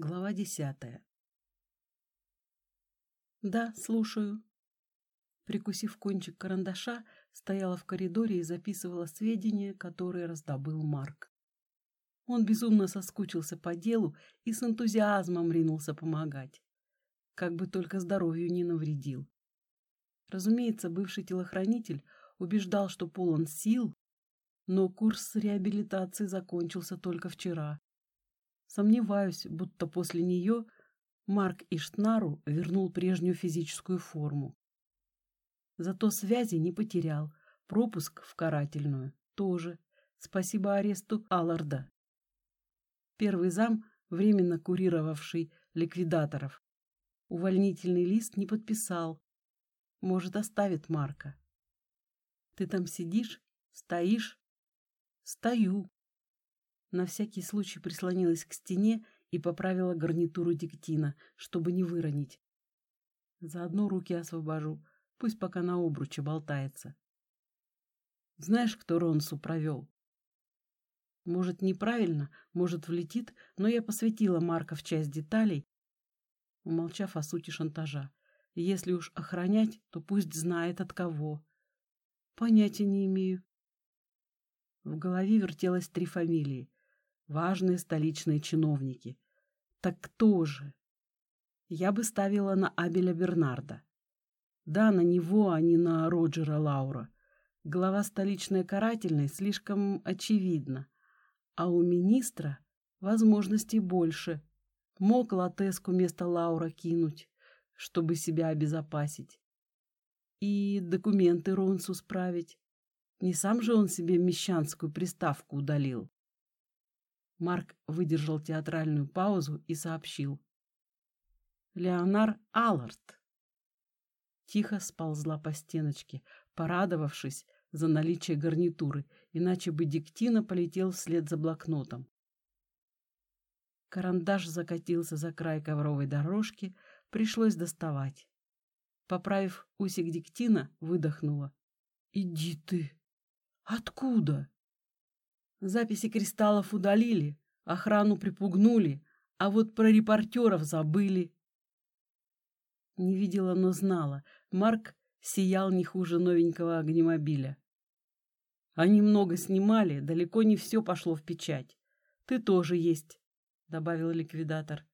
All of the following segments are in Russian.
Глава десятая. Да, слушаю. Прикусив кончик карандаша, стояла в коридоре и записывала сведения, которые раздобыл Марк. Он безумно соскучился по делу и с энтузиазмом ринулся помогать. Как бы только здоровью не навредил. Разумеется, бывший телохранитель убеждал, что полон сил, но курс реабилитации закончился только вчера. Сомневаюсь, будто после нее Марк Иштнару вернул прежнюю физическую форму. Зато связи не потерял, пропуск в карательную тоже. Спасибо аресту Алларда. Первый зам, временно курировавший ликвидаторов, увольнительный лист не подписал. Может, оставит Марка. Ты там сидишь, стоишь? Стою. На всякий случай прислонилась к стене и поправила гарнитуру диктина, чтобы не выронить. Заодно руки освобожу, пусть пока на обруче болтается. Знаешь, кто Ронсу провел? Может, неправильно, может, влетит, но я посвятила Марка в часть деталей, умолчав о сути шантажа. Если уж охранять, то пусть знает от кого. Понятия не имею. В голове вертелось три фамилии важные столичные чиновники. Так кто же? Я бы ставила на Абеля Бернарда. Да, на него, а не на Роджера Лаура. Глава столичной карательной слишком очевидно. А у министра возможностей больше. Мог Латеску вместо Лаура кинуть, чтобы себя обезопасить. И документы Ронсу справить. Не сам же он себе мещанскую приставку удалил. Марк выдержал театральную паузу и сообщил. «Леонар Аллард». Тихо сползла по стеночке, порадовавшись за наличие гарнитуры, иначе бы Диктина полетел вслед за блокнотом. Карандаш закатился за край ковровой дорожки, пришлось доставать. Поправив усик Диктина, выдохнула. «Иди ты! Откуда?» Записи кристаллов удалили, охрану припугнули, а вот про репортеров забыли. Не видела, но знала. Марк сиял не хуже новенького огнемобиля. Они много снимали, далеко не все пошло в печать. Ты тоже есть, добавил ликвидатор.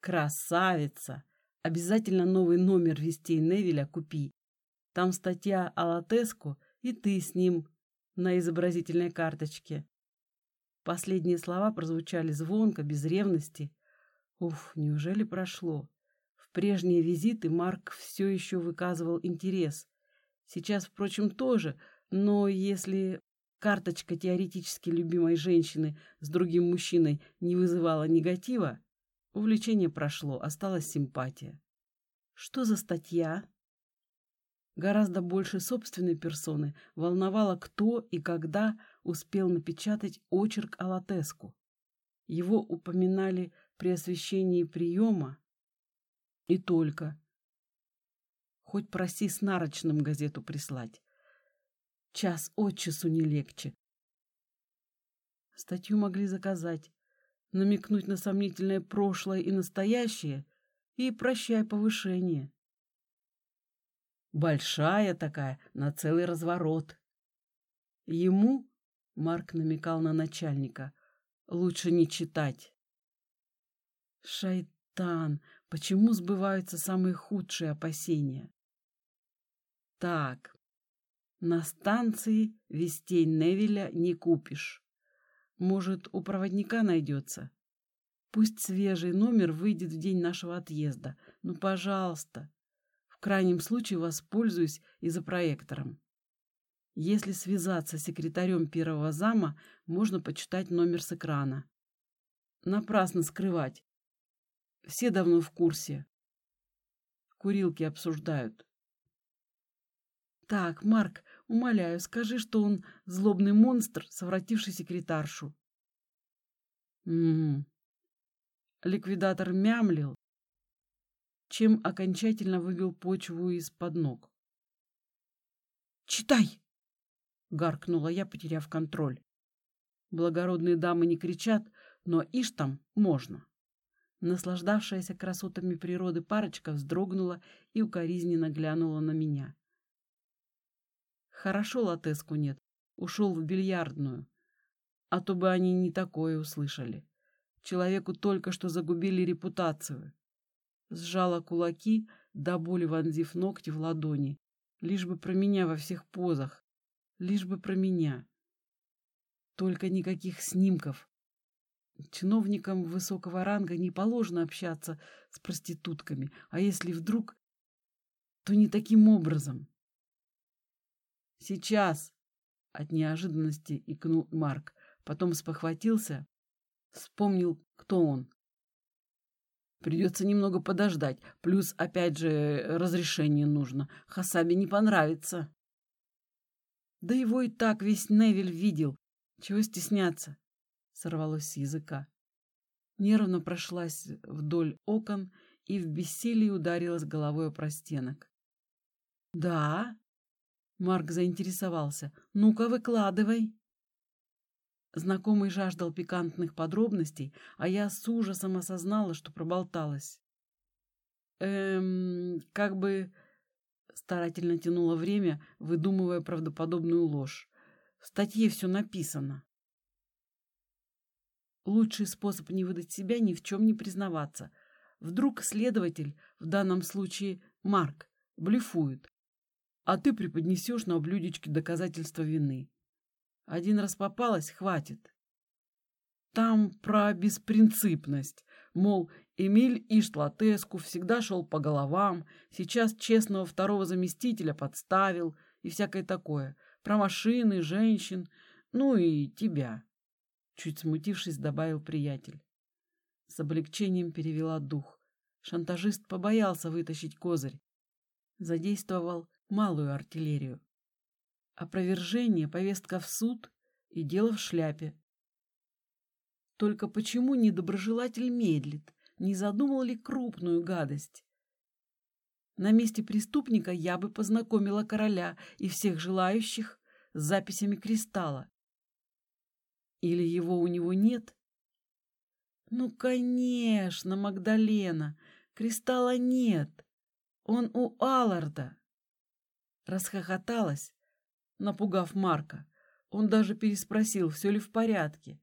Красавица! Обязательно новый номер вестей Невеля купи. Там статья о Латеску, и ты с ним на изобразительной карточке. Последние слова прозвучали звонко, без ревности. Уф, неужели прошло? В прежние визиты Марк все еще выказывал интерес. Сейчас, впрочем, тоже, но если карточка теоретически любимой женщины с другим мужчиной не вызывала негатива, увлечение прошло, осталась симпатия. Что за статья? Гораздо больше собственной персоны волновало, кто и когда успел напечатать очерк о Латеску. Его упоминали при освещении приема и только. Хоть проси с нарочным газету прислать. Час от часу не легче. Статью могли заказать, намекнуть на сомнительное прошлое и настоящее и прощай повышение. Большая такая, на целый разворот. Ему Марк намекал на начальника. Лучше не читать. Шайтан, почему сбываются самые худшие опасения? Так, на станции вестей Невеля не купишь. Может, у проводника найдется? Пусть свежий номер выйдет в день нашего отъезда. Ну, пожалуйста. В крайнем случае воспользуюсь и за проектором. Если связаться с секретарем первого зама, можно почитать номер с экрана. Напрасно скрывать. Все давно в курсе. Курилки обсуждают. Так, Марк, умоляю, скажи, что он злобный монстр, совративший секретаршу. Угу. Ликвидатор мямлил, чем окончательно выбил почву из-под ног. «Читай!» — гаркнула я, потеряв контроль. Благородные дамы не кричат, но ишь там можно. Наслаждавшаяся красотами природы парочка вздрогнула и укоризненно глянула на меня. Хорошо латеску нет, ушел в бильярдную, а то бы они не такое услышали. Человеку только что загубили репутацию. Сжала кулаки, до боли вонзив ногти в ладони, лишь бы про меня во всех позах, лишь бы про меня. Только никаких снимков, Чиновникам высокого ранга не положено общаться с проститутками, а если вдруг, то не таким образом. Сейчас от неожиданности икнул Марк, потом спохватился, вспомнил, кто он. Придется немного подождать, плюс, опять же, разрешение нужно. Хасаби не понравится. Да его и так весь Невиль видел. Чего стесняться? сорвалось с языка. Нервно прошлась вдоль окон и в бессилии ударилась головой о простенок. «Да?» — Марк заинтересовался. «Ну-ка, выкладывай!» Знакомый жаждал пикантных подробностей, а я с ужасом осознала, что проболталась. «Эм, как бы...» — старательно тянула время, выдумывая правдоподобную ложь. «В статье все написано». Лучший способ не выдать себя ни в чем не признаваться. Вдруг следователь, в данном случае Марк, блефует, а ты преподнесешь на блюдечке доказательства вины. Один раз попалась, хватит. Там про беспринципность, мол, Эмиль Ишлатеску всегда шел по головам, сейчас честного второго заместителя подставил и всякое такое, про машины, женщин, ну и тебя. Чуть смутившись, добавил приятель. С облегчением перевела дух. Шантажист побоялся вытащить козырь. Задействовал малую артиллерию. Опровержение, повестка в суд и дело в шляпе. Только почему недоброжелатель медлит? Не задумал ли крупную гадость? На месте преступника я бы познакомила короля и всех желающих с записями кристалла. Или его у него нет? Ну, конечно, Магдалена. Кристалла нет. Он у Алларда. Расхохоталась, напугав Марка. Он даже переспросил, все ли в порядке.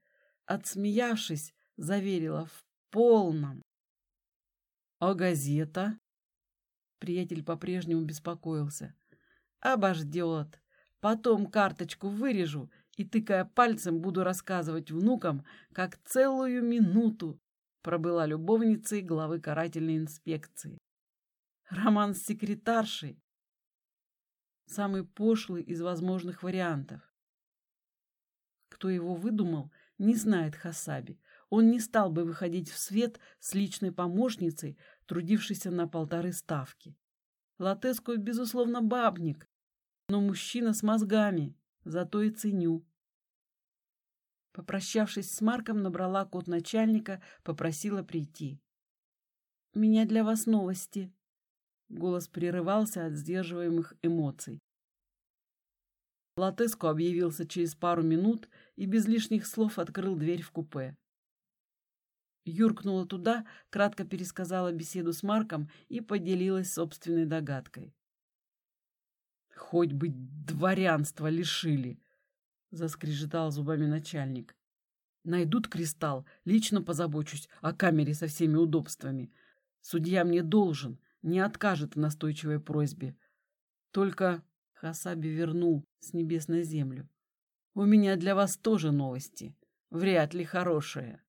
Отсмеявшись, заверила в полном. А газета? Приятель по-прежнему беспокоился. Обождет. Потом карточку вырежу и, тыкая пальцем, буду рассказывать внукам, как целую минуту пробыла любовницей главы карательной инспекции. Роман с секретаршей – самый пошлый из возможных вариантов. Кто его выдумал, не знает Хасаби. Он не стал бы выходить в свет с личной помощницей, трудившейся на полторы ставки. Латеску, безусловно, бабник, но мужчина с мозгами, зато и ценю. Попрощавшись с Марком, набрала код начальника, попросила прийти. «У меня для вас новости». Голос прерывался от сдерживаемых эмоций. Латеско объявился через пару минут и без лишних слов открыл дверь в купе. Юркнула туда, кратко пересказала беседу с Марком и поделилась собственной догадкой. «Хоть бы дворянство лишили!» — заскрежетал зубами начальник. «Найдут кристалл, лично позабочусь о камере со всеми удобствами. Судья мне должен, не откажет в настойчивой просьбе. Только Хасаби вернул с небес на землю. У меня для вас тоже новости, вряд ли хорошие.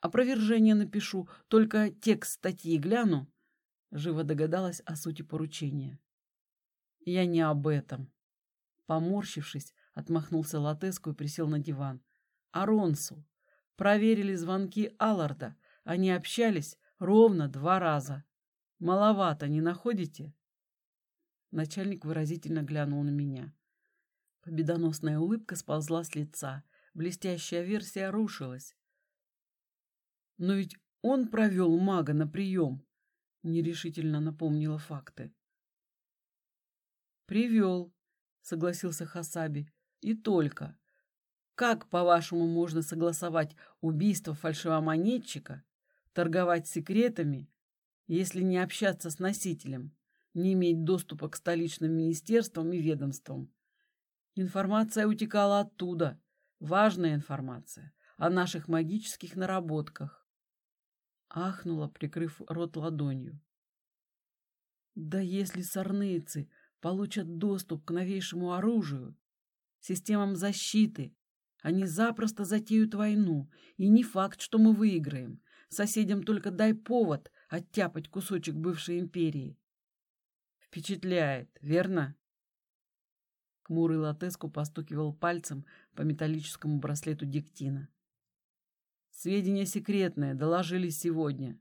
Опровержение напишу, только текст статьи гляну. Живо догадалась о сути поручения. Я не об этом. Поморщившись, отмахнулся Латеску и присел на диван. Аронсу. Проверили звонки Алларда. Они общались ровно два раза. Маловато, не находите? Начальник выразительно глянул на меня. Победоносная улыбка сползла с лица. Блестящая версия рушилась. Но ведь он провел мага на прием, нерешительно напомнила факты. Привел, согласился Хасаби. И только. Как, по-вашему, можно согласовать убийство фальшивомонетчика торговать секретами, если не общаться с носителем, не иметь доступа к столичным министерствам и ведомствам. Информация утекала оттуда, важная информация о наших магических наработках. Ахнула, прикрыв рот ладонью. Да если сорнейцы получат доступ к новейшему оружию, системам защиты, они запросто затеют войну, и не факт, что мы выиграем. Соседям только дай повод оттяпать кусочек бывшей империи. Впечатляет, верно? Хмурый Латеску постукивал пальцем по металлическому браслету Диктина. Сведения секретные, доложили сегодня.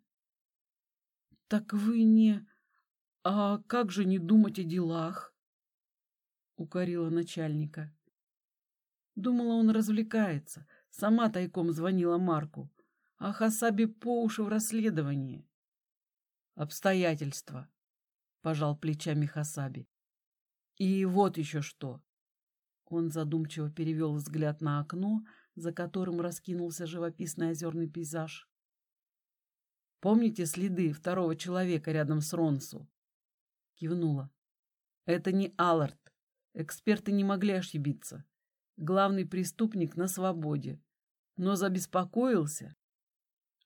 Так вы не... А как же не думать о делах? Укорила начальника. Думала, он развлекается. Сама тайком звонила Марку. А Хасаби по уши в расследовании. Обстоятельства, пожал плечами Хасаби. И вот еще что. Он задумчиво перевел взгляд на окно, за которым раскинулся живописный озерный пейзаж. Помните следы второго человека рядом с Ронсу? Кивнула. Это не Аллард. Эксперты не могли ошибиться главный преступник на свободе, но забеспокоился,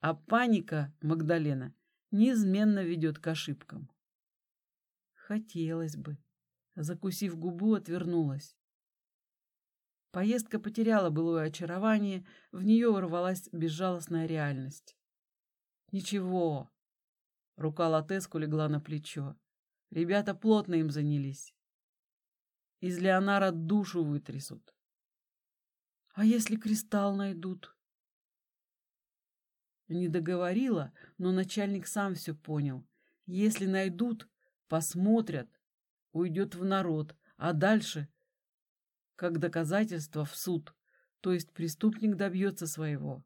а паника Магдалена неизменно ведет к ошибкам. Хотелось бы. Закусив губу, отвернулась. Поездка потеряла былое очарование, в нее ворвалась безжалостная реальность. Ничего. Рука Латеску легла на плечо. Ребята плотно им занялись. Из Леонара душу вытрясут. А если кристалл найдут? Не договорила, но начальник сам все понял. Если найдут, посмотрят, уйдет в народ, а дальше, как доказательство, в суд, то есть преступник добьется своего.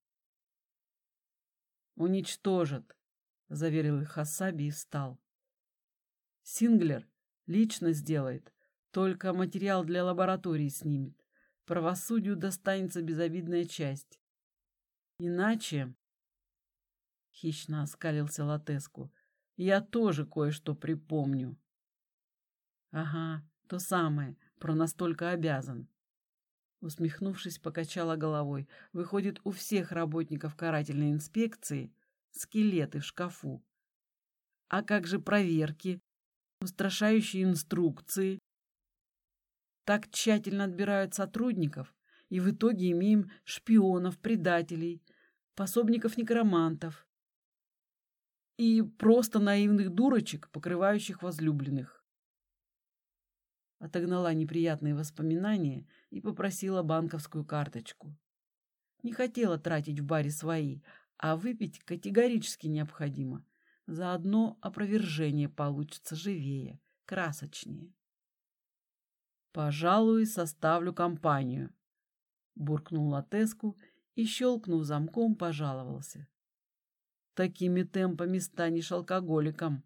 «Уничтожат», — заверил их Хасаби и встал. «Синглер лично сделает, только материал для лаборатории снимет правосудию достанется безобидная часть. Иначе, — хищно оскалился Латеску, — я тоже кое-что припомню. Ага, то самое, про настолько обязан. Усмехнувшись, покачала головой. Выходит, у всех работников карательной инспекции скелеты в шкафу. А как же проверки, устрашающие инструкции, так тщательно отбирают сотрудников, и в итоге имеем шпионов, предателей, пособников некромантов и просто наивных дурочек, покрывающих возлюбленных. Отогнала неприятные воспоминания и попросила банковскую карточку. Не хотела тратить в баре свои, а выпить категорически необходимо. Заодно опровержение получится живее, красочнее. «Пожалуй, составлю компанию», — буркнул Латеску и, щелкнув замком, пожаловался. «Такими темпами станешь алкоголиком».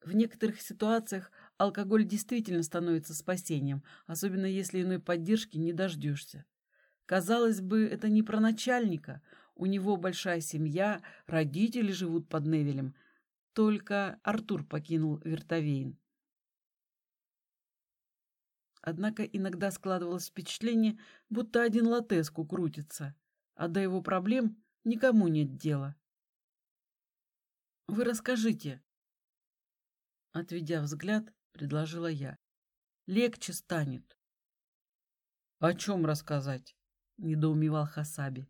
В некоторых ситуациях алкоголь действительно становится спасением, особенно если иной поддержки не дождешься. Казалось бы, это не про начальника, у него большая семья, родители живут под Невелем. Только Артур покинул Вертовейн. Однако иногда складывалось впечатление, будто один латеску крутится, а до его проблем никому нет дела. «Вы расскажите», — отведя взгляд, предложила я. «Легче станет». «О чем рассказать?» — недоумевал Хасаби.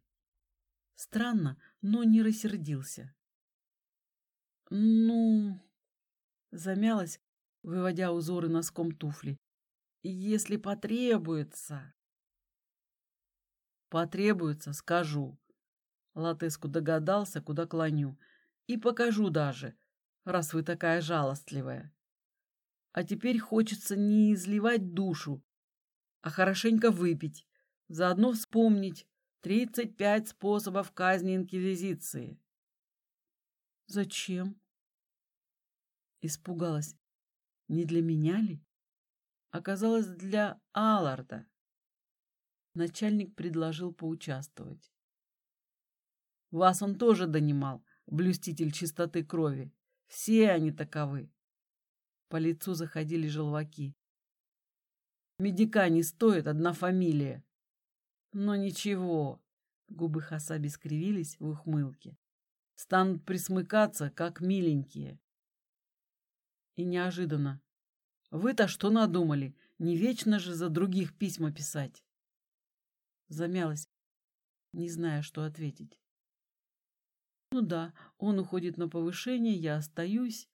Странно, но не рассердился. «Ну...» — замялась, выводя узоры носком туфли если потребуется. Потребуется, скажу. Латеску догадался, куда клоню. И покажу даже, раз вы такая жалостливая. А теперь хочется не изливать душу, а хорошенько выпить, заодно вспомнить тридцать пять способов казни Инквизиции. Зачем? Испугалась. Не для меня ли? оказалось для Алларда. Начальник предложил поучаствовать. Вас он тоже донимал, блюститель чистоты крови. Все они таковы. По лицу заходили желваки. Медика не стоит, одна фамилия. Но ничего, губы Хасаби скривились в ухмылке. Станут присмыкаться, как миленькие. И неожиданно. Вы-то что надумали? Не вечно же за других письма писать. Замялась, не зная, что ответить. Ну да, он уходит на повышение, я остаюсь.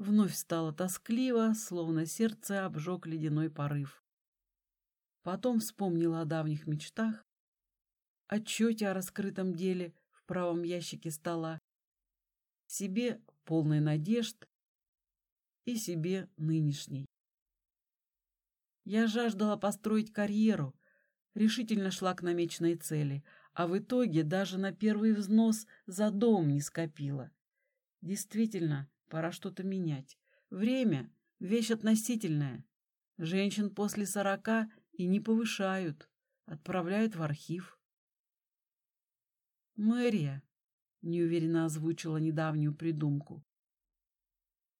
Вновь стало тоскливо, словно сердце обжег ледяной порыв. Потом вспомнила о давних мечтах, отчете о раскрытом деле в правом ящике стола, себе полной надежд и себе нынешней. Я жаждала построить карьеру, решительно шла к намеченной цели, а в итоге даже на первый взнос за дом не скопила. Действительно, пора что-то менять. Время — вещь относительная. Женщин после сорока и не повышают, отправляют в архив. «Мэрия», — неуверенно озвучила недавнюю придумку.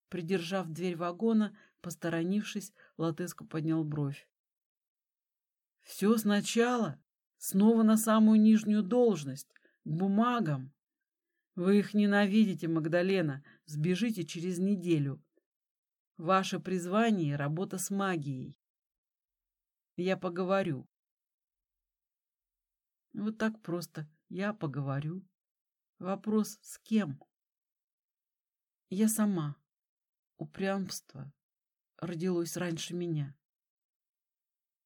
Придержав дверь вагона, посторонившись, Латеску поднял бровь. Все сначала, снова на самую нижнюю должность, к бумагам. Вы их ненавидите, Магдалена, сбежите через неделю. Ваше призвание — работа с магией. Я поговорю. Вот так просто. Я поговорю. Вопрос с кем? Я сама. Упрямство родилось раньше меня.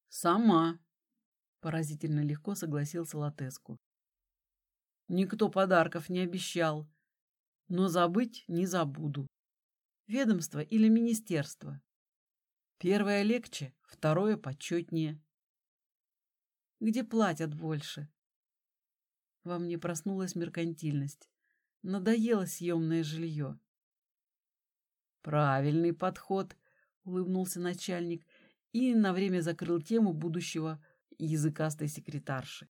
Сама. Поразительно легко согласился Латеску. Никто подарков не обещал, но забыть не забуду. Ведомство или министерство? Первое легче, второе почетнее. Где платят больше? Во мне проснулась меркантильность. Надоело съемное жилье. Правильный подход, улыбнулся начальник и на время закрыл тему будущего языкастой секретарши.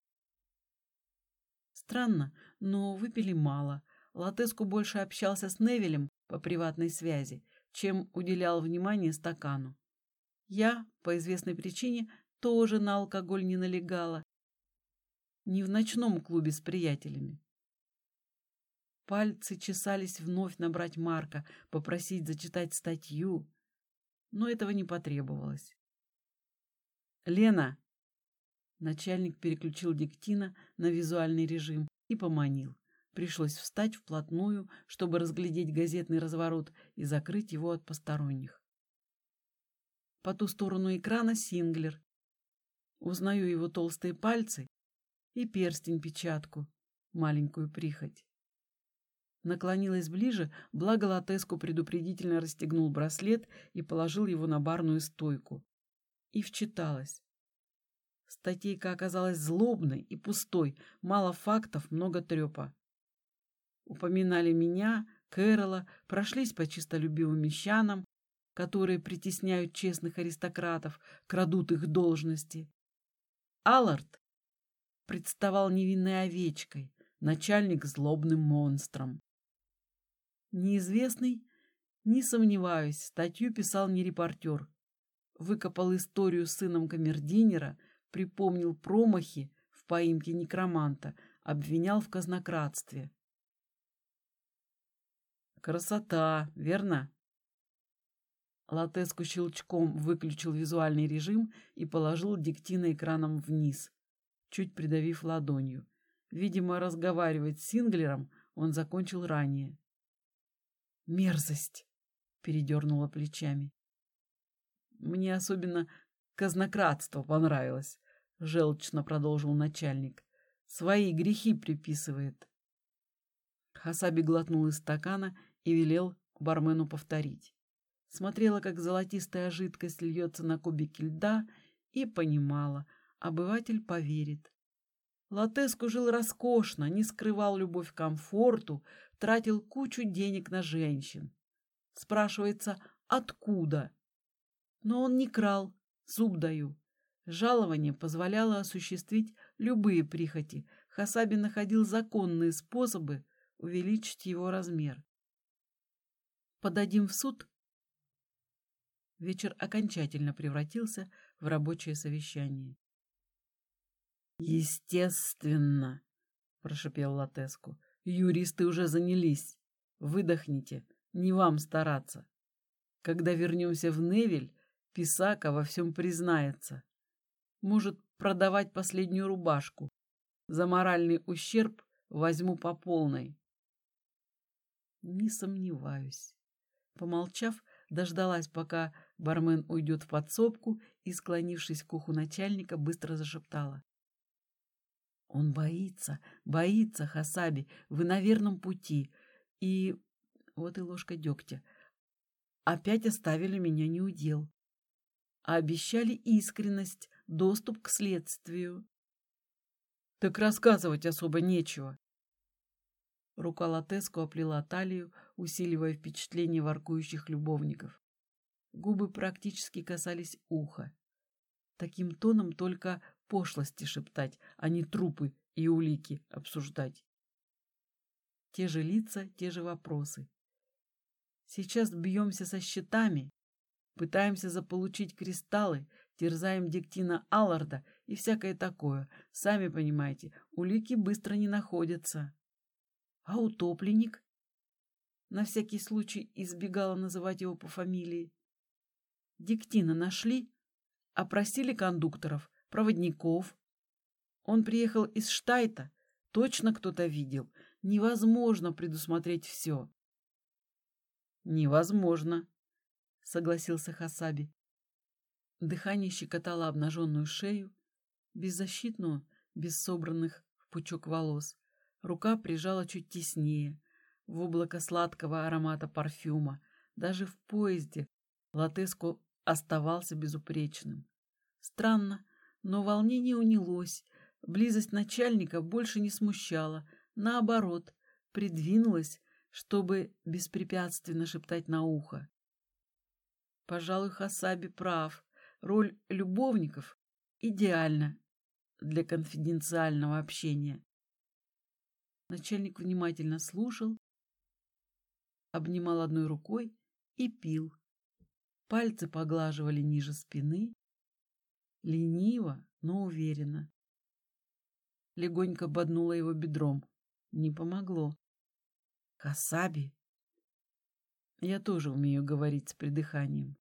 Странно, но выпили мало. Латеску больше общался с Невелем по приватной связи, чем уделял внимание стакану. Я, по известной причине, тоже на алкоголь не налегала. Не в ночном клубе с приятелями. Пальцы чесались вновь набрать Марка, попросить зачитать статью, но этого не потребовалось. «Лена!» Начальник переключил диктина на визуальный режим и поманил. Пришлось встать вплотную, чтобы разглядеть газетный разворот и закрыть его от посторонних. По ту сторону экрана Синглер. Узнаю его толстые пальцы и перстень-печатку, маленькую прихоть. Наклонилась ближе, благо Латеску предупредительно расстегнул браслет и положил его на барную стойку. И вчиталась. Статейка оказалась злобной и пустой, мало фактов, много трепа. Упоминали меня, Кэрола, прошлись по чистолюбивым мещанам, которые притесняют честных аристократов, крадут их должности. Аллард представал невинной овечкой, начальник злобным монстром. Неизвестный, не сомневаюсь, статью писал не репортер. Выкопал историю с сыном камердинера припомнил промахи в поимке некроманта, обвинял в казнократстве. Красота, верно? Латеску щелчком выключил визуальный режим и положил диктина экраном вниз, чуть придавив ладонью. Видимо, разговаривать с Синглером он закончил ранее. «Мерзость!» — передернула плечами. Мне особенно казнократство понравилось. — желчно продолжил начальник. «Свои грехи приписывает». Хасаби глотнул из стакана и велел бармену повторить. Смотрела, как золотистая жидкость льется на кубики льда, и понимала, обыватель поверит. Латеску жил роскошно, не скрывал любовь к комфорту, тратил кучу денег на женщин. Спрашивается, откуда? Но он не крал, зуб даю. Жалование позволяло осуществить любые прихоти, Хасаби находил законные способы увеличить его размер. «Подадим в суд?» Вечер окончательно превратился в рабочее совещание. «Естественно!» — прошепел Латеску. «Юристы уже занялись. Выдохните, не вам стараться. Когда вернемся в Невель, Писака во всем признается. Может продавать последнюю рубашку. За моральный ущерб возьму по полной». «Не сомневаюсь». Помолчав, дождалась, пока бармен уйдет в подсобку и, склонившись к уху начальника, быстро зашептала. Он боится, боится, Хасаби. Вы на верном пути. И вот и ложка дегтя. Опять оставили меня неудел. А обещали искренность, доступ к следствию. Так рассказывать особо нечего. Рука Латеску оплела талию, усиливая впечатление воркующих любовников. Губы практически касались уха. Таким тоном только пошлости шептать, а не трупы и улики обсуждать. Те же лица, те же вопросы. Сейчас бьемся со щитами, пытаемся заполучить кристаллы, терзаем Диктина Алларда и всякое такое. Сами понимаете, улики быстро не находятся. А утопленник? На всякий случай избегала называть его по фамилии. Диктина нашли, опросили кондукторов, проводников. Он приехал из Штайта. Точно кто-то видел. Невозможно предусмотреть все. Невозможно, согласился Хасаби. Дыхание щекотало обнаженную шею, беззащитную, без собранных в пучок волос. Рука прижала чуть теснее, в облако сладкого аромата парфюма. Даже в поезде Латеско оставался безупречным. Странно, но волнение унялось, близость начальника больше не смущала, наоборот, придвинулась, чтобы беспрепятственно шептать на ухо. Пожалуй, Хасаби прав. Роль любовников идеальна для конфиденциального общения. Начальник внимательно слушал, обнимал одной рукой и пил. Пальцы поглаживали ниже спины, Лениво, но уверенно. Легонько боднула его бедром. Не помогло. Хасаби. Я тоже умею говорить с придыханием.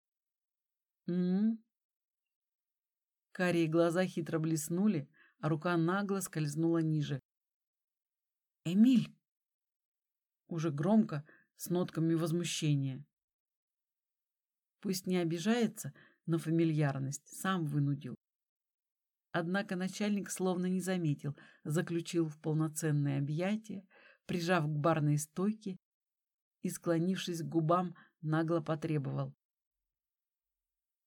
М-м. Карие глаза хитро блеснули, а рука нагло скользнула ниже. Эмиль! Уже громко, с нотками возмущения. Пусть не обижается, но фамильярность сам вынудил. Однако начальник словно не заметил, заключил в полноценное объятие, прижав к барной стойке и, склонившись к губам, нагло потребовал.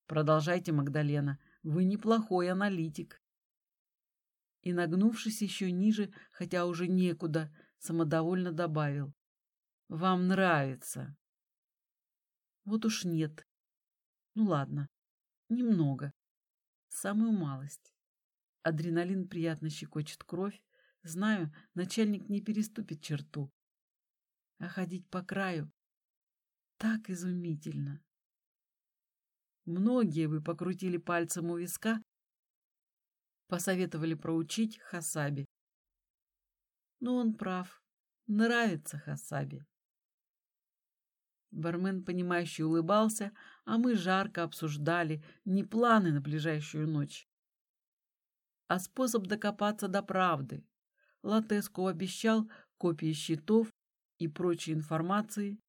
«Продолжайте, Магдалена, вы неплохой аналитик». И, нагнувшись еще ниже, хотя уже некуда, самодовольно добавил. «Вам нравится». Вот уж нет. Ну ладно, Немного. Самую малость. Адреналин приятно щекочет кровь. Знаю, начальник не переступит черту. А ходить по краю так изумительно. Многие бы покрутили пальцем у виска, посоветовали проучить Хасаби. Но он прав. Нравится Хасаби. Бармен, понимающе улыбался, а мы жарко обсуждали не планы на ближайшую ночь, а способ докопаться до правды. Латеску обещал копии счетов и прочей информации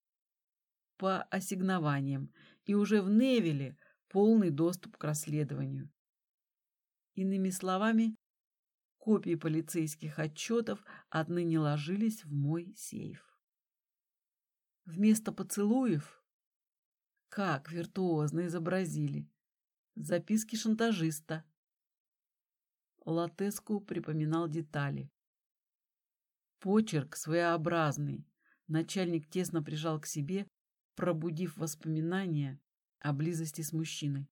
по ассигнованиям, и уже в Невеле полный доступ к расследованию. Иными словами, копии полицейских отчетов отныне ложились в мой сейф. Вместо поцелуев, как виртуозно изобразили, записки шантажиста. Латеску припоминал детали. Почерк своеобразный. Начальник тесно прижал к себе, пробудив воспоминания о близости с мужчиной.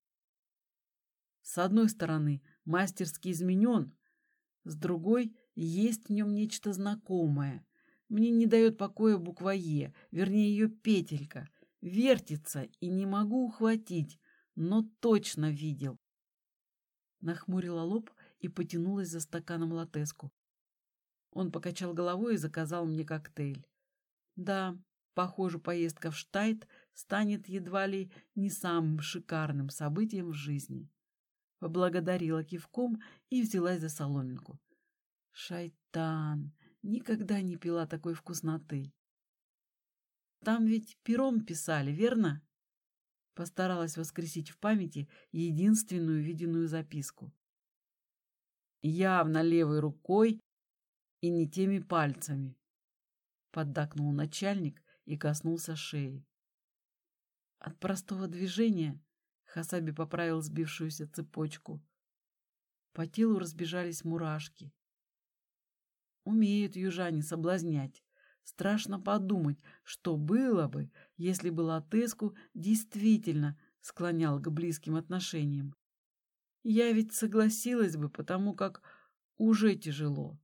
С одной стороны, мастерски изменен, с другой Есть в нем нечто знакомое. Мне не дает покоя буква «Е», вернее, ее петелька. Вертится и не могу ухватить, но точно видел. Нахмурила лоб и потянулась за стаканом латеску. Он покачал головой и заказал мне коктейль. Да, похоже, поездка в Штайт станет едва ли не самым шикарным событием в жизни. Поблагодарила кивком и взялась за соломинку. Шайтан! Никогда не пила такой вкусноты. Там ведь пером писали, верно? Постаралась воскресить в памяти единственную виденную записку. Явно левой рукой и не теми пальцами. Поддакнул начальник и коснулся шеи. От простого движения Хасаби поправил сбившуюся цепочку. По телу разбежались мурашки. Умеют южане соблазнять. Страшно подумать, что было бы, если бы Латеску действительно склонял к близким отношениям. Я ведь согласилась бы, потому как уже тяжело.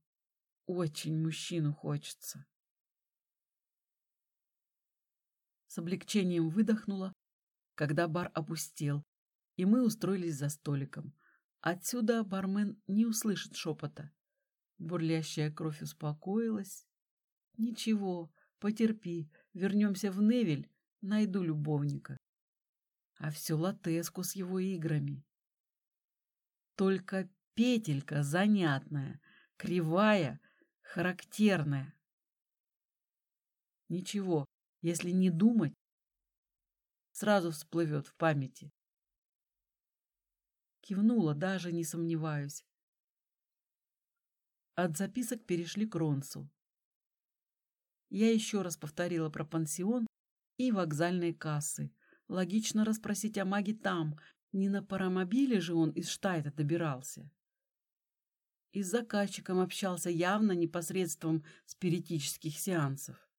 Очень мужчину хочется. С облегчением выдохнула, когда бар опустел, и мы устроились за столиком. Отсюда бармен не услышит шепота. Бурлящая кровь успокоилась. Ничего, потерпи, вернемся в Невель, найду любовника. А все латеску с его играми. Только петелька занятная, кривая, характерная. Ничего, если не думать, сразу всплывет в памяти. Кивнула, даже не сомневаюсь. От записок перешли к Ронсу. Я еще раз повторила про пансион и вокзальные кассы. Логично расспросить о маге там. Не на паромобиле же он из Штайта добирался. И с заказчиком общался явно непосредством спиритических сеансов.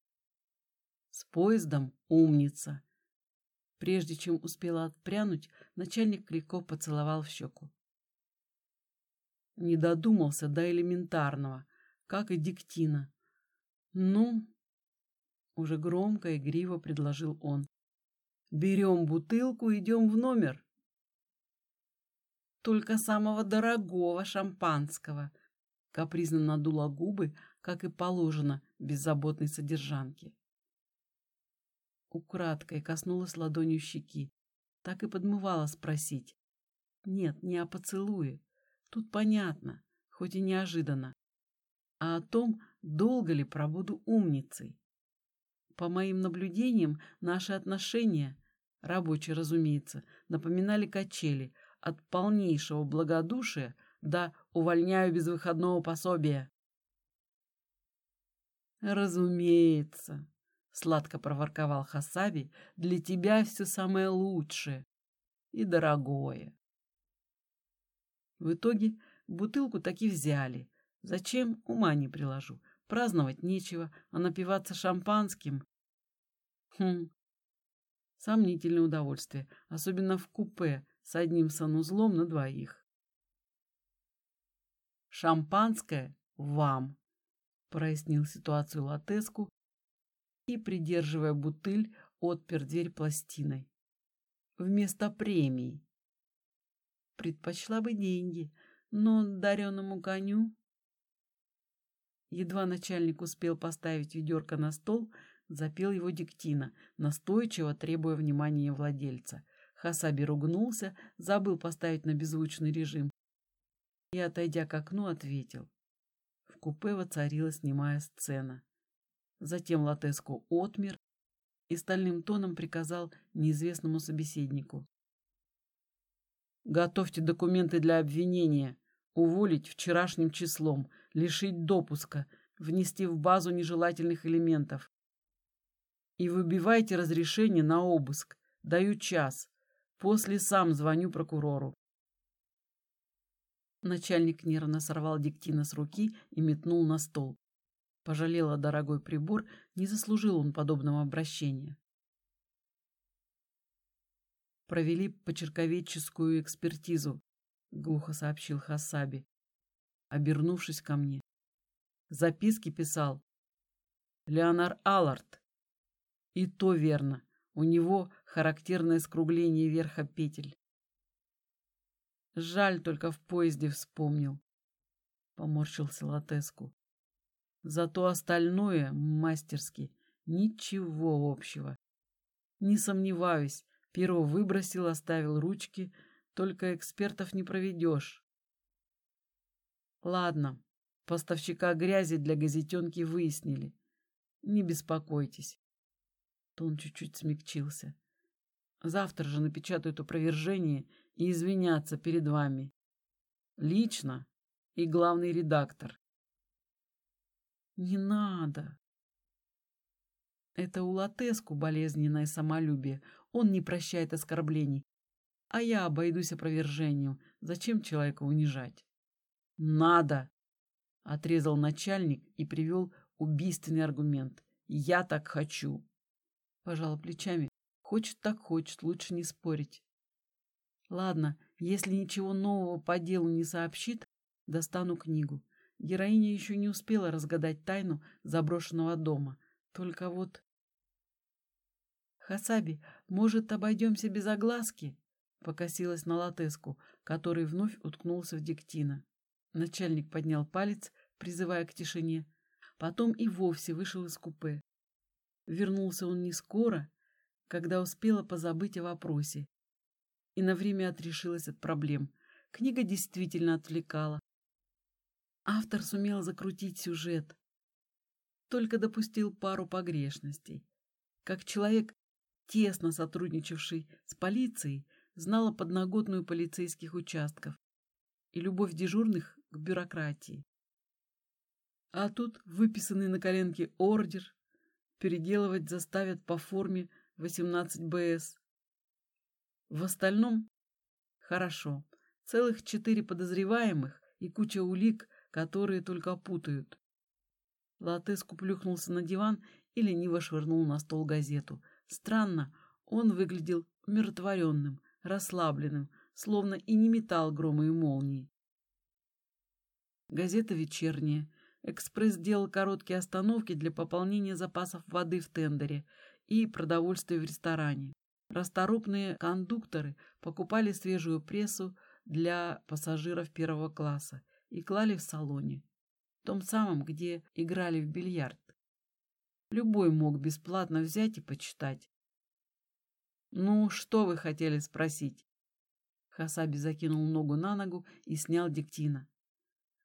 С поездом умница. Прежде чем успела отпрянуть, начальник легко поцеловал в щеку. Не додумался до элементарного, как и диктина. Ну, уже громко и гриво предложил он. Берем бутылку, идем в номер. Только самого дорогого шампанского. Капризно надула губы, как и положено беззаботной содержанке. Украдкой коснулась ладонью щеки. Так и подмывала спросить. Нет, не о поцелуе. Тут понятно, хоть и неожиданно. А о том, долго ли пробуду умницей. По моим наблюдениям, наши отношения, рабочие, разумеется, напоминали качели от полнейшего благодушия до «увольняю без выходного пособия». «Разумеется», — сладко проворковал Хасаби, — «для тебя все самое лучшее и дорогое». В итоге бутылку таки взяли. Зачем, ума не приложу. Праздновать нечего, а напиваться шампанским... Хм, сомнительное удовольствие, особенно в купе с одним санузлом на двоих. «Шампанское вам», — прояснил ситуацию Латеску и, придерживая бутыль, отпер дверь пластиной. «Вместо премии Предпочла бы деньги, но дареному коню... Едва начальник успел поставить ведерко на стол, запел его диктина, настойчиво требуя внимания владельца. Хасаби ругнулся, забыл поставить на беззвучный режим и, отойдя к окну, ответил. В купе воцарилась немая сцена. Затем Латеско отмер и стальным тоном приказал неизвестному собеседнику. Готовьте документы для обвинения. Уволить вчерашним числом, лишить допуска, внести в базу нежелательных элементов. И выбивайте разрешение на обыск. Даю час. После сам звоню прокурору. Начальник нервно сорвал диктина с руки и метнул на стол. Пожалела дорогой прибор, не заслужил он подобного обращения провели почерковедческую экспертизу, глухо сообщил Хасаби, обернувшись ко мне. Записки писал Леонар Аллард. И то верно. У него характерное скругление верха петель. Жаль, только в поезде вспомнил. Поморщился Латеску. Зато остальное мастерски. Ничего общего. Не сомневаюсь, перо выбросил, оставил ручки, только экспертов не проведешь. Ладно, поставщика грязи для газетенки выяснили. Не беспокойтесь. Тон чуть-чуть смягчился. Завтра же напечатают опровержение и извиняться перед вами. Лично и главный редактор. Не надо. Это у Латеску болезненное самолюбие. Он не прощает оскорблений. А я обойдусь опровержением. Зачем человека унижать? Надо, отрезал начальник и привел убийственный аргумент. Я так хочу. Пожала плечами. Хочет так хочет, лучше не спорить. Ладно, если ничего нового по делу не сообщит, достану книгу. Героиня еще не успела разгадать тайну заброшенного дома. Только вот... Хасаби, может, обойдемся без огласки? Покосилась на латеску, который вновь уткнулся в диктина. Начальник поднял палец, призывая к тишине. Потом и вовсе вышел из купе. Вернулся он не скоро, когда успела позабыть о вопросе, и на время отрешилась от проблем. Книга действительно отвлекала. Автор сумел закрутить сюжет, только допустил пару погрешностей. Как человек, тесно сотрудничавший с полицией, знала подноготную полицейских участков и любовь дежурных к бюрократии. А тут выписанный на коленке ордер переделывать заставят по форме 18 БС. В остальном хорошо. Целых четыре подозреваемых и куча улик, которые только путают. Латеску плюхнулся на диван и лениво швырнул на стол газету. Странно, он выглядел умиротворенным, расслабленным, словно и не метал грома и молнии. Газета вечерняя. Экспресс делал короткие остановки для пополнения запасов воды в тендере и продовольствия в ресторане. Расторопные кондукторы покупали свежую прессу для пассажиров первого класса и клали в салоне, том самом, где играли в бильярд. Любой мог бесплатно взять и почитать. «Ну, что вы хотели спросить?» Хасаби закинул ногу на ногу и снял диктина.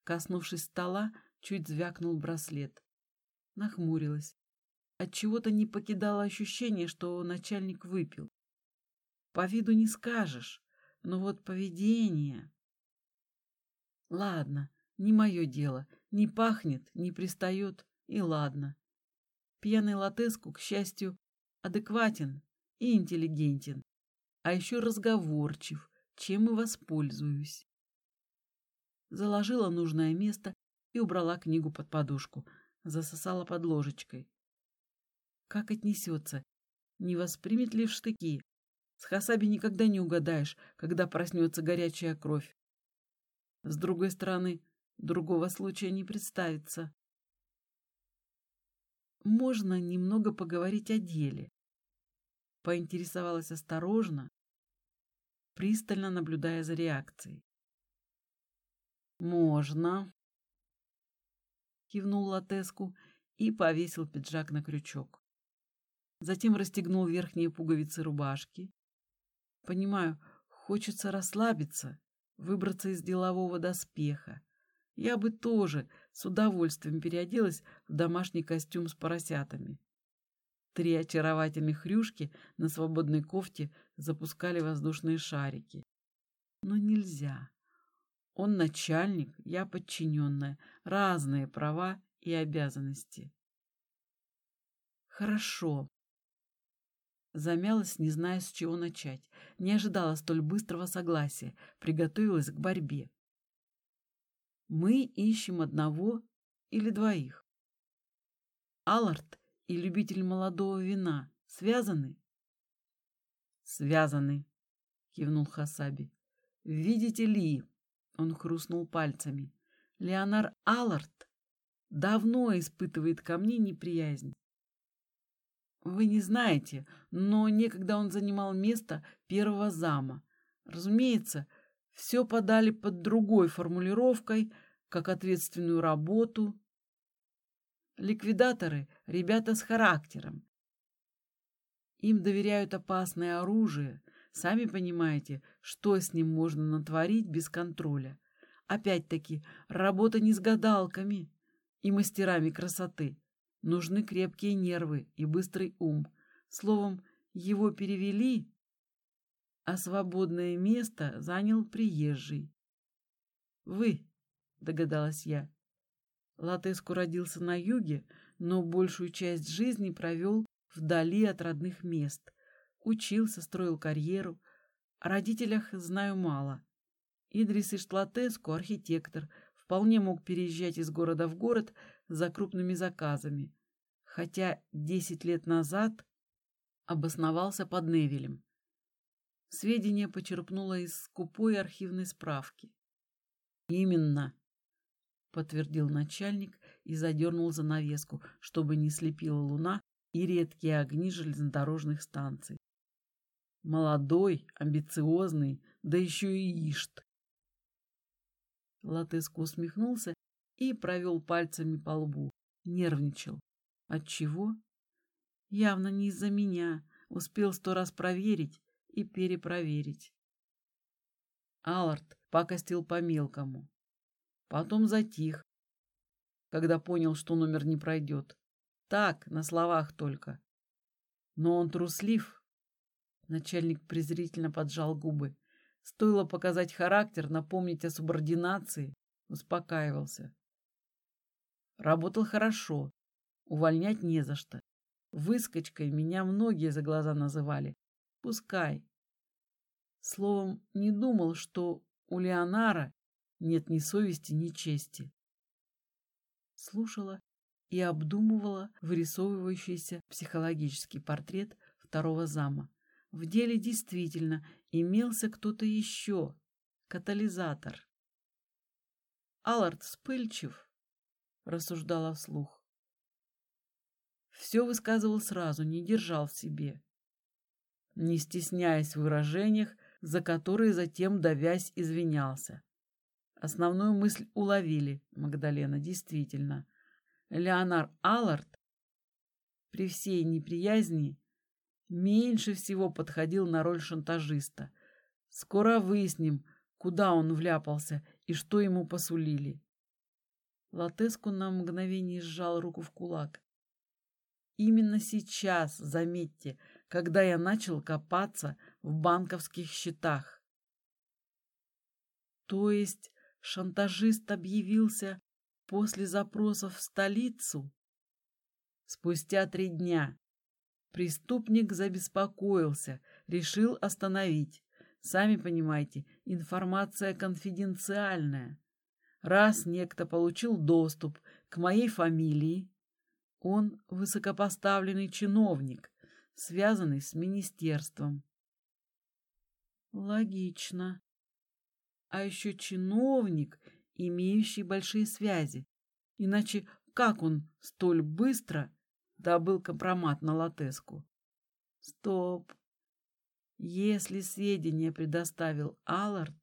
Коснувшись стола, чуть звякнул браслет. Нахмурилась. От чего-то не покидало ощущение, что начальник выпил. По виду не скажешь, но вот поведение... Ладно, не мое дело. Не пахнет, не пристает, и ладно. Пьяный латеску, к счастью, адекватен и интеллигентен, а еще разговорчив, чем и воспользуюсь. Заложила нужное место и убрала книгу под подушку, засосала под ложечкой. Как отнесется? Не воспримет ли в штыки? С Хасаби никогда не угадаешь, когда проснется горячая кровь. С другой стороны, другого случая не представится. Можно немного поговорить о деле. Поинтересовалась осторожно, пристально наблюдая за реакцией. Можно, кивнул Латеску и повесил пиджак на крючок. Затем расстегнул верхние пуговицы рубашки. Понимаю, хочется расслабиться, выбраться из делового доспеха. Я бы тоже с удовольствием переоделась в домашний костюм с поросятами. Три очаровательных хрюшки на свободной кофте запускали воздушные шарики. Но нельзя. Он начальник, я подчиненная, разные права и обязанности. Хорошо. Замялась, не зная, с чего начать. Не ожидала столь быстрого согласия, приготовилась к борьбе. Мы ищем одного или двоих. Аллард и любитель молодого вина связаны? Связаны, кивнул Хасаби. Видите ли, он хрустнул пальцами. Леонар Аллард давно испытывает ко мне неприязнь. Вы не знаете, но некогда он занимал место первого зама. Разумеется, все подали под другой формулировкой, как ответственную работу. Ликвидаторы — ребята с характером. Им доверяют опасное оружие. Сами понимаете, что с ним можно натворить без контроля. Опять-таки, работа не с гадалками и мастерами красоты. Нужны крепкие нервы и быстрый ум. Словом, его перевели, а свободное место занял приезжий. «Вы», — догадалась я. Латеску родился на юге, но большую часть жизни провел вдали от родных мест. Учился, строил карьеру. О родителях знаю мало. Идрис Иштлатеску, архитектор, вполне мог переезжать из города в город за крупными заказами, хотя десять лет назад обосновался под Невелем. Сведения почерпнула из скупой архивной справки. «Именно», — подтвердил начальник и задернул занавеску, чтобы не слепила луна и редкие огни железнодорожных станций. Молодой, амбициозный, да еще и ишт. Латеско усмехнулся и провел пальцами по лбу. Нервничал. Отчего? Явно не из-за меня. Успел сто раз проверить и перепроверить. Аллард покостил по-мелкому. Потом затих, когда понял, что номер не пройдет. Так, на словах только. Но он труслив. Начальник презрительно поджал губы. Стоило показать характер, напомнить о субординации, успокаивался. Работал хорошо, увольнять не за что. Выскочкой меня многие за глаза называли. Пускай. Словом, не думал, что у Леонара нет ни совести, ни чести. Слушала и обдумывала вырисовывающийся психологический портрет второго зама. В деле действительно имелся кто-то еще, катализатор. Аллард вспыльчив, рассуждала вслух. Все высказывал сразу, не держал в себе, не стесняясь в выражениях, за которые затем, давясь, извинялся. Основную мысль уловили, Магдалена, действительно. Леонар Аллард при всей неприязни меньше всего подходил на роль шантажиста. Скоро выясним, куда он вляпался и что ему посулили. Латеску на мгновение сжал руку в кулак. Именно сейчас, заметьте, когда я начал копаться в банковских счетах. То есть шантажист объявился после запросов в столицу? Спустя три дня Преступник забеспокоился, решил остановить. Сами понимаете, информация конфиденциальная. Раз некто получил доступ к моей фамилии, он высокопоставленный чиновник, связанный с министерством. Логично. А еще чиновник, имеющий большие связи. Иначе как он столь быстро добыл компромат на Латеску. Стоп. Если сведения предоставил Аллард...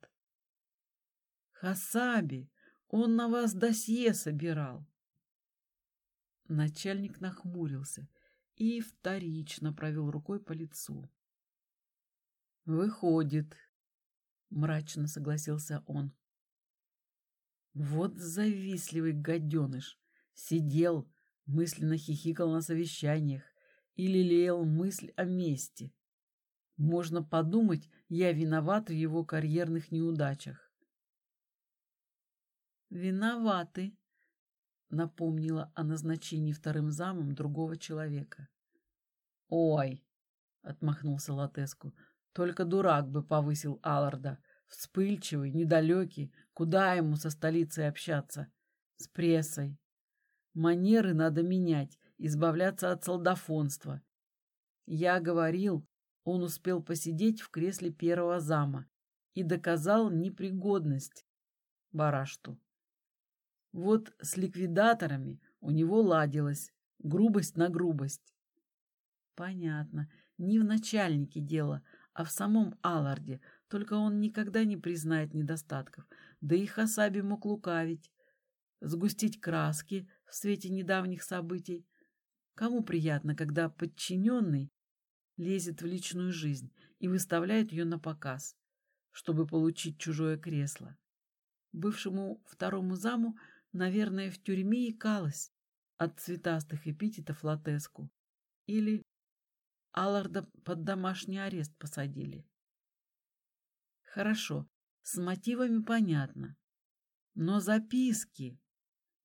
Хасаби, он на вас досье собирал. Начальник нахмурился и вторично провел рукой по лицу. «Выходит», — мрачно согласился он. «Вот завистливый гаденыш! Сидел, мысленно хихикал на совещаниях и лелеял мысль о мести. Можно подумать, я виноват в его карьерных неудачах. «Виноваты», — напомнила о назначении вторым замом другого человека. «Ой!» — отмахнулся Латеску. «Только дурак бы повысил Алларда. Вспыльчивый, недалекий. Куда ему со столицей общаться? С прессой. Манеры надо менять, избавляться от солдафонства. Я говорил, он успел посидеть в кресле первого зама и доказал непригодность Барашту. Вот с ликвидаторами у него ладилось, грубость на грубость. Понятно, не в начальнике дело, а в самом Алларде, только он никогда не признает недостатков, да и Хасаби мог лукавить, сгустить краски в свете недавних событий. Кому приятно, когда подчиненный лезет в личную жизнь и выставляет ее на показ, чтобы получить чужое кресло? Бывшему второму заму, наверное, в тюрьме икалось от цветастых эпитетов Латеску. Или Алларда под домашний арест посадили. Хорошо, с мотивами понятно. Но записки...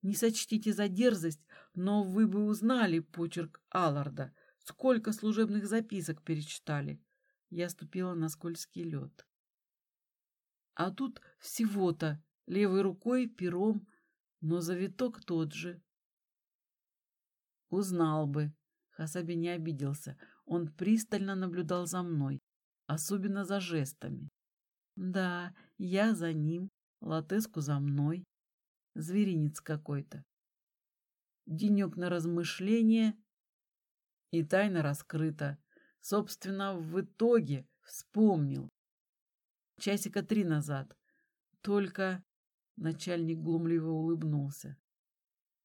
Не сочтите за дерзость, но вы бы узнали почерк Алларда. Сколько служебных записок перечитали. Я ступила на скользкий лед. А тут всего-то левой рукой, пером, но завиток тот же. Узнал бы. Хасаби не обиделся. Он пристально наблюдал за мной, особенно за жестами. Да, я за ним, латеску за мной. Зверинец какой-то. Денек на размышление, и тайна раскрыта. Собственно, в итоге вспомнил. Часика три назад. Только начальник глумливо улыбнулся.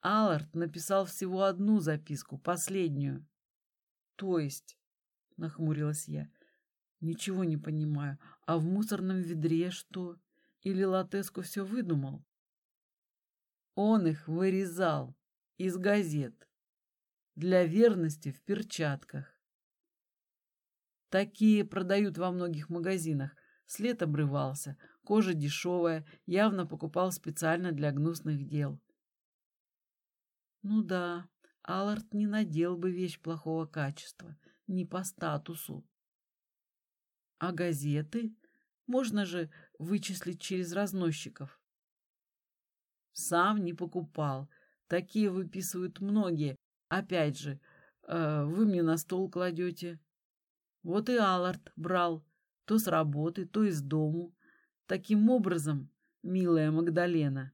Аллард написал всего одну записку, последнюю. То есть, нахмурилась я, ничего не понимаю. А в мусорном ведре что? Или Латеску все выдумал? Он их вырезал из газет. Для верности в перчатках. Такие продают во многих магазинах. След обрывался, кожа дешевая, явно покупал специально для гнусных дел. Ну да, Аллард не надел бы вещь плохого качества, не по статусу. А газеты можно же вычислить через разносчиков. Сам не покупал. Такие выписывают многие. Опять же, э, вы мне на стол кладете. Вот и Аллард брал. То с работы, то из дому. Таким образом, милая Магдалена.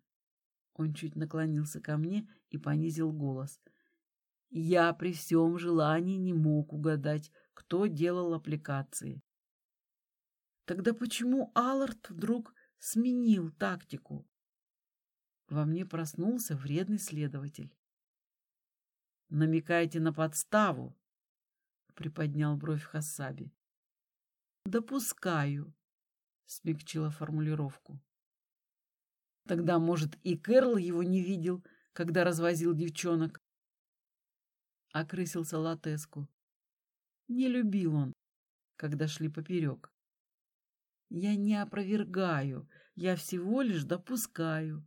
Он чуть наклонился ко мне и понизил голос — я при всем желании не мог угадать, кто делал аппликации. Тогда почему Аллард вдруг сменил тактику? Во мне проснулся вредный следователь. «Намекаете на подставу?» — приподнял бровь Хасаби. «Допускаю», — смягчила формулировку. «Тогда, может, и Кэрл его не видел, когда развозил девчонок?» — окрысился Латеску. Не любил он, когда шли поперек. Я не опровергаю, я всего лишь допускаю.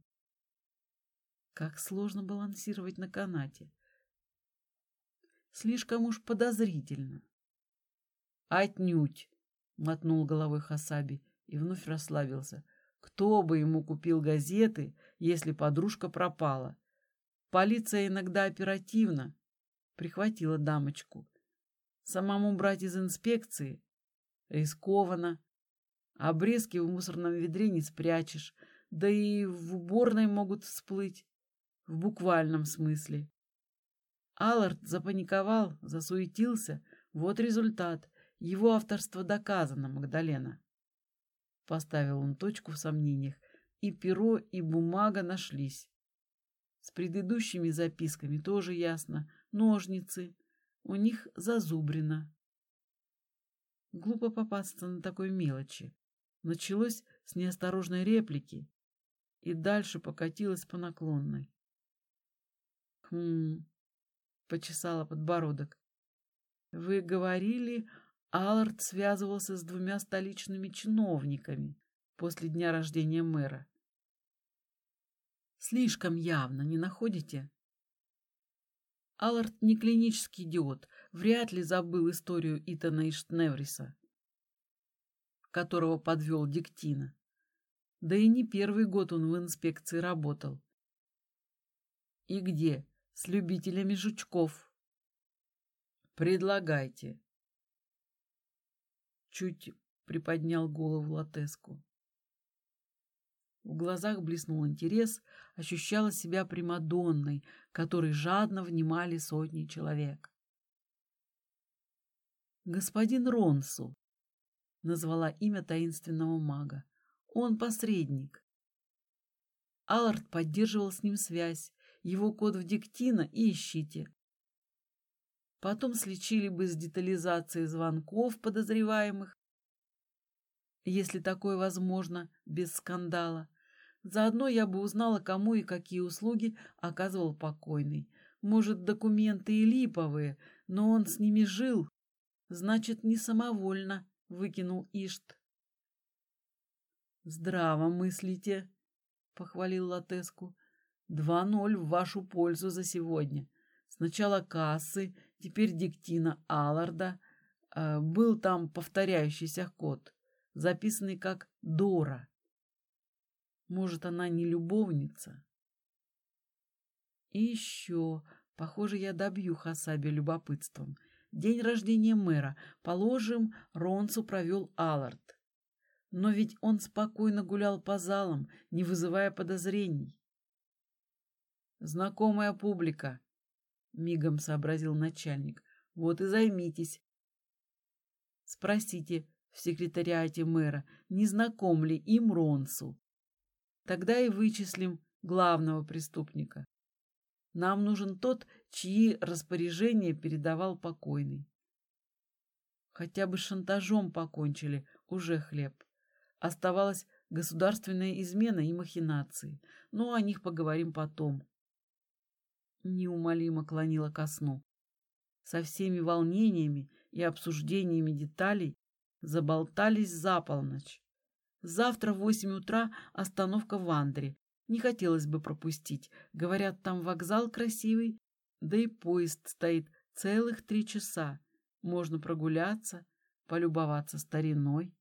Как сложно балансировать на канате. Слишком уж подозрительно. Отнюдь, мотнул головой Хасаби и вновь расслабился. Кто бы ему купил газеты, если подружка пропала? Полиция иногда оперативна, прихватила дамочку. Самому брать из инспекции рискованно. Обрезки в мусорном ведре не спрячешь, да и в уборной могут всплыть. В буквальном смысле. Аллард запаниковал, засуетился. Вот результат. Его авторство доказано, Магдалена. Поставил он точку в сомнениях. И перо, и бумага нашлись. С предыдущими записками тоже ясно ножницы, у них зазубрено. Глупо попасться на такой мелочи. Началось с неосторожной реплики и дальше покатилось по наклонной. Хм, почесала подбородок. Вы говорили, Аллард связывался с двумя столичными чиновниками после дня рождения мэра. Слишком явно, не находите? Аллард не клинический идиот, вряд ли забыл историю Итана Иштневриса, которого подвел Диктина. Да и не первый год он в инспекции работал. И где? С любителями жучков. Предлагайте. Чуть приподнял голову Латеску. В глазах блеснул интерес, ощущала себя Примадонной, которой жадно внимали сотни человек. «Господин Ронсу», — назвала имя таинственного мага, — «он посредник». Аллард поддерживал с ним связь, его код в диктина и ищите. Потом слечили бы с детализацией звонков подозреваемых, если такое возможно, без скандала. Заодно я бы узнала, кому и какие услуги оказывал покойный. Может, документы и липовые, но он с ними жил. Значит, не самовольно, — выкинул Ишт. «Здраво мыслите», — похвалил Латеску. «Два ноль в вашу пользу за сегодня. Сначала кассы, теперь диктина Алларда. Э, был там повторяющийся код, записанный как Дора. Может, она не любовница? И еще, похоже, я добью Хасаби любопытством. День рождения мэра, положим, Ронсу провел Аллард. Но ведь он спокойно гулял по залам, не вызывая подозрений. Знакомая публика, мигом сообразил начальник. Вот и займитесь. Спросите в секретариате мэра, не знаком ли им Ронсу. Тогда и вычислим главного преступника. Нам нужен тот, чьи распоряжения передавал покойный. Хотя бы шантажом покончили, уже хлеб. Оставалась государственная измена и махинации, но о них поговорим потом. Неумолимо клонила ко сну. Со всеми волнениями и обсуждениями деталей заболтались за полночь. Завтра в восемь утра остановка в Андре. Не хотелось бы пропустить. Говорят, там вокзал красивый, да и поезд стоит целых три часа. Можно прогуляться, полюбоваться стариной.